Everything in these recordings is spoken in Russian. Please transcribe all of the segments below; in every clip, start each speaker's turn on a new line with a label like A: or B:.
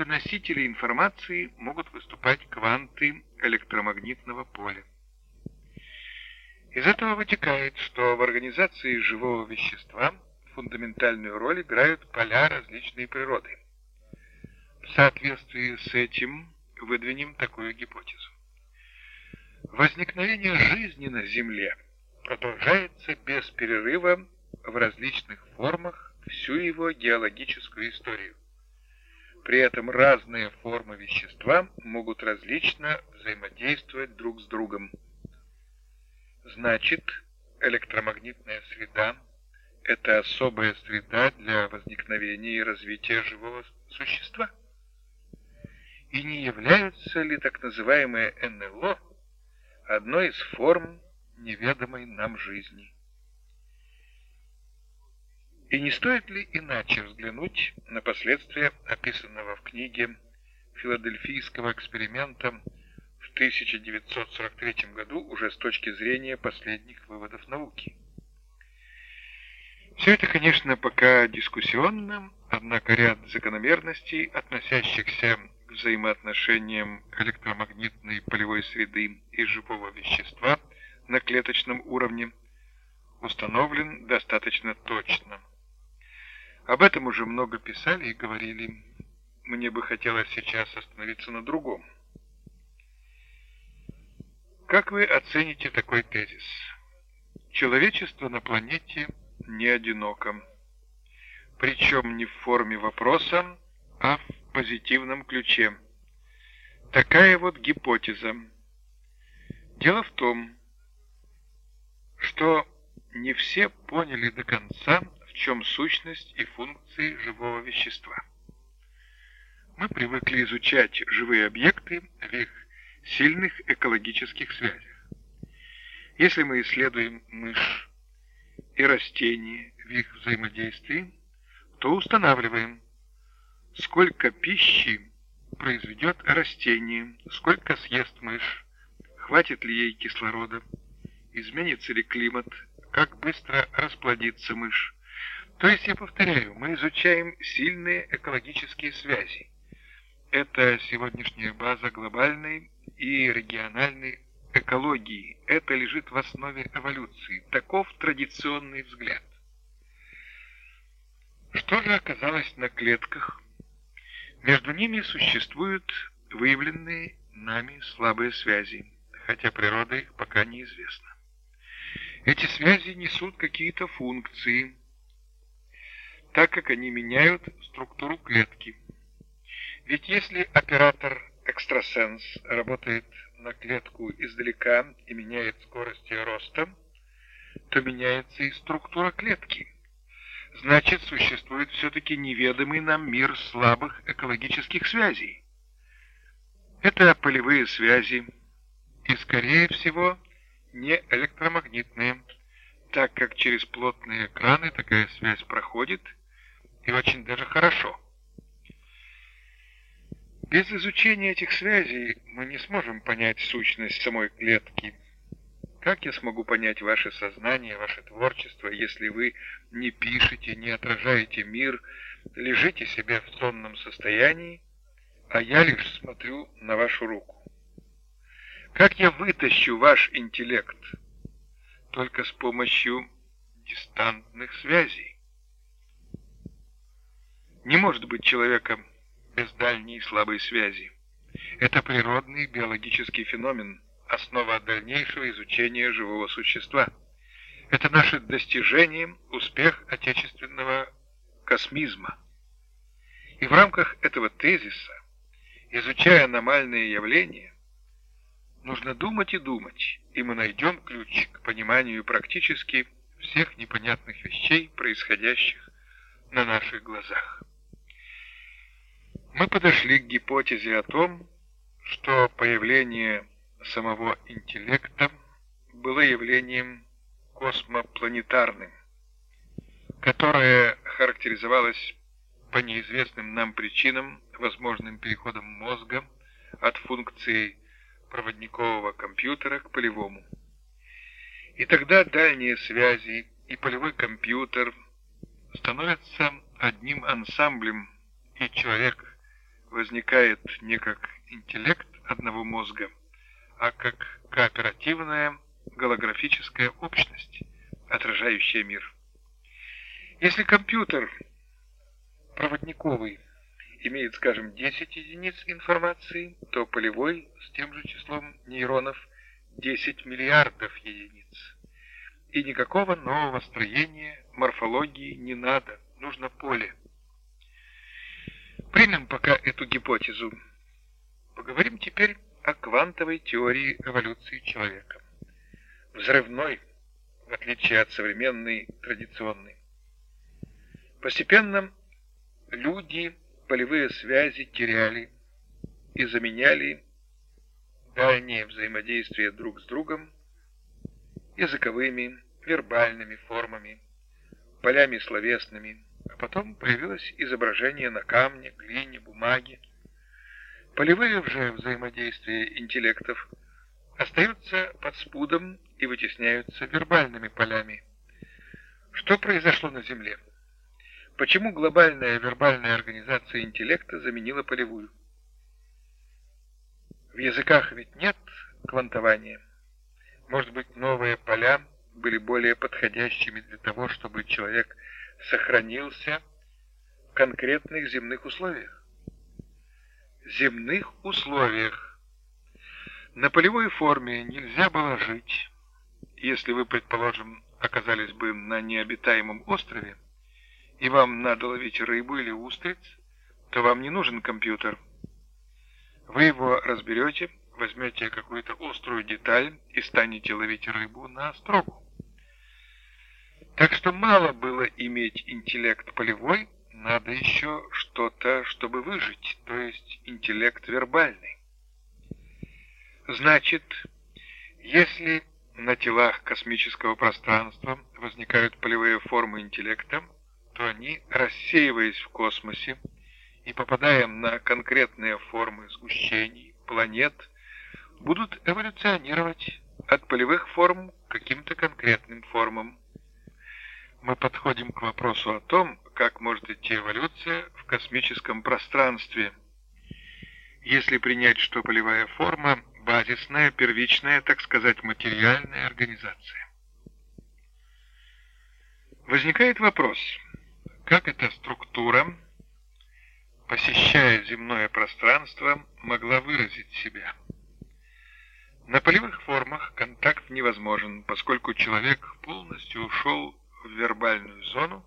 A: качестве носителей информации могут выступать кванты электромагнитного поля. Из этого вытекает, что в организации живого вещества фундаментальную роль играют поля различной природы. В соответствии с этим выдвинем такую гипотезу. Возникновение жизни на Земле продолжается без перерыва в различных формах всю его геологическую историю. При этом разные формы вещества могут различно взаимодействовать друг с другом. Значит, электромагнитная среда – это особая среда для возникновения и развития живого существа. И не являются ли так называемые НЛО одной из форм неведомой нам жизни? И не стоит ли иначе взглянуть на последствия описанного в книге филадельфийского эксперимента в 1943 году уже с точки зрения последних выводов науки? Все это, конечно, пока дискуссионно, однако ряд закономерностей, относящихся к взаимоотношениям электромагнитной полевой среды и живого вещества на клеточном уровне, установлен достаточно точно. Об этом уже много писали и говорили. Мне бы хотелось сейчас остановиться на другом. Как вы оцените такой тезис? Человечество на планете не одиноко. Причем не в форме вопроса, а в позитивном ключе. Такая вот гипотеза. Дело в том, что не все поняли до конца, чем сущность и функции живого вещества. Мы привыкли изучать живые объекты в их сильных экологических связях. Если мы исследуем мышь и растения в их взаимодействии, то устанавливаем, сколько пищи произведет растение, сколько съест мышь, хватит ли ей кислорода, изменится ли климат, как быстро расплодится мышь, то есть, я повторяю, мы изучаем сильные экологические связи. Это сегодняшняя база глобальной и региональной экологии. Это лежит в основе эволюции. Таков традиционный взгляд. Что же оказалось на клетках? Между ними существуют выявленные нами слабые связи, хотя природа их пока неизвестна. Эти связи несут какие-то функции – так как они меняют структуру клетки. Ведь если оператор-экстрасенс работает на клетку издалека и меняет скорость ее роста, то меняется и структура клетки. Значит, существует все-таки неведомый нам мир слабых экологических связей. Это полевые связи, и, скорее всего, не электромагнитные, так как через плотные экраны такая связь проходит – и очень даже хорошо. Без изучения этих связей мы не сможем понять сущность самой клетки. Как я смогу понять ваше сознание, ваше творчество, если вы не пишете, не отражаете мир, лежите себе в сонном состоянии, а я лишь смотрю на вашу руку? Как я вытащу ваш интеллект? Только с помощью дистантных связей. Не может быть человека без дальней и слабой связи. Это природный биологический феномен, основа дальнейшего изучения живого существа. Это наше достижение, успех отечественного космизма. И в рамках этого тезиса, изучая аномальные явления, нужно думать и думать, и мы найдем ключ к пониманию практически всех непонятных вещей, происходящих на наших глазах. Мы подошли к гипотезе о том, что появление самого интеллекта было явлением космопланетарным, которое характеризовалось по неизвестным нам причинам возможным переходом мозга от функции проводникового компьютера к полевому. И тогда дальние связи и полевой компьютер становятся одним ансамблем, и человек возникает не как интеллект одного мозга, а как кооперативная голографическая общность, отражающая мир. Если компьютер проводниковый имеет, скажем, 10 единиц информации, то полевой с тем же числом нейронов 10 миллиардов единиц. И никакого нового строения, морфологии не надо, нужно поле. Примем пока эту гипотезу. Поговорим теперь о квантовой теории эволюции человека. Взрывной, в отличие от современной традиционной. Постепенно люди полевые связи теряли и заменяли дальнее взаимодействие друг с другом языковыми, вербальными формами, полями словесными, а потом появилось изображение на камне, глине, бумаге. Полевые же взаимодействия интеллектов остаются под спудом и вытесняются вербальными полями. Что произошло на Земле? Почему глобальная вербальная организация интеллекта заменила полевую? В языках ведь нет квантования. Может быть, новые поля были более подходящими для того, чтобы человек сохранился в конкретных земных условиях? Земных условиях. На полевой форме нельзя было жить. Если вы, предположим, оказались бы на необитаемом острове, и вам надо ловить рыбу или устриц, то вам не нужен компьютер. Вы его разберете, возьмете какую-то острую деталь и станете ловить рыбу на острогу. Так что мало было иметь интеллект полевой, надо еще что-то, чтобы выжить, то есть интеллект вербальный. Значит, если на телах космического пространства возникают полевые формы интеллекта, то они, рассеиваясь в космосе и попадая на конкретные формы сгущений, планет, будут эволюционировать от полевых форм к каким-то конкретным формам. Мы подходим к вопросу о том, как может идти эволюция в космическом пространстве, если принять, что полевая форма – базисная, первичная, так сказать, материальная организация. Возникает вопрос – как эта структура, посещая земное пространство, могла выразить себя? На полевых формах контакт невозможен, поскольку человек полностью ушел в вербальную зону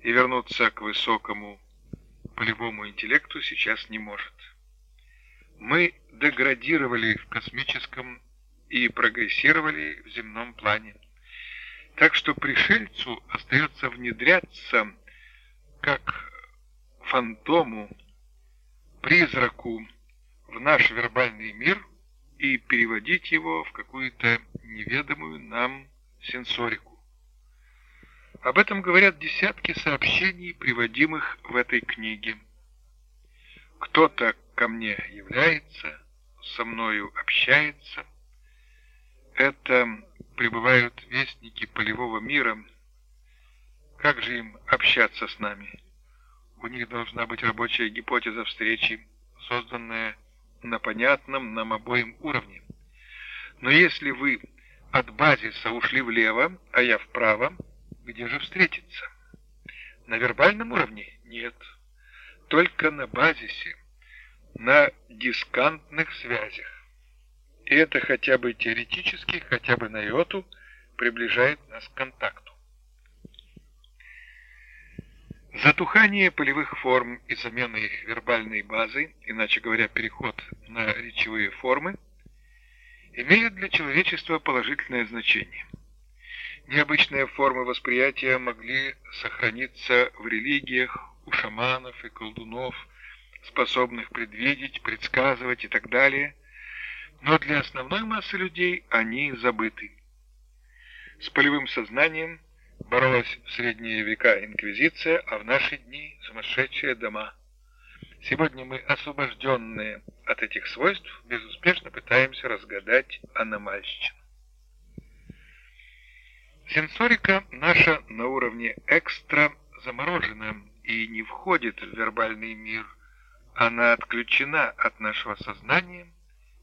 A: и вернуться к высокому полевому интеллекту сейчас не может. Мы деградировали в космическом и прогрессировали в земном плане. Так что пришельцу остается внедряться как фантому, призраку в наш вербальный мир и переводить его в какую-то неведомую нам сенсорику. Об этом говорят десятки сообщений, приводимых в этой книге. Кто-то ко мне является, со мною общается. Это прибывают вестники полевого мира, как же им общаться с нами? У них должна быть рабочая гипотеза встречи, созданная на понятном нам обоим уровне. Но если вы от базиса ушли влево, а я вправо, где же встретиться? На вербальном уровне? Нет. Только на базисе, на дискантных связях. И это хотя бы теоретически, хотя бы на йоту приближает нас к контакту. Затухание полевых форм и замена их вербальной базой, иначе говоря, переход на речевые формы, имеют для человечества положительное значение. Необычные формы восприятия могли сохраниться в религиях у шаманов и колдунов, способных предвидеть, предсказывать и так далее, но для основной массы людей они забыты. С полевым сознанием – боролась в средние века инквизиция, а в наши дни сумасшедшие дома. Сегодня мы, освобожденные от этих свойств, безуспешно пытаемся разгадать аномальщину. Сенсорика наша на уровне экстра заморожена и не входит в вербальный мир, Она отключена от нашего сознания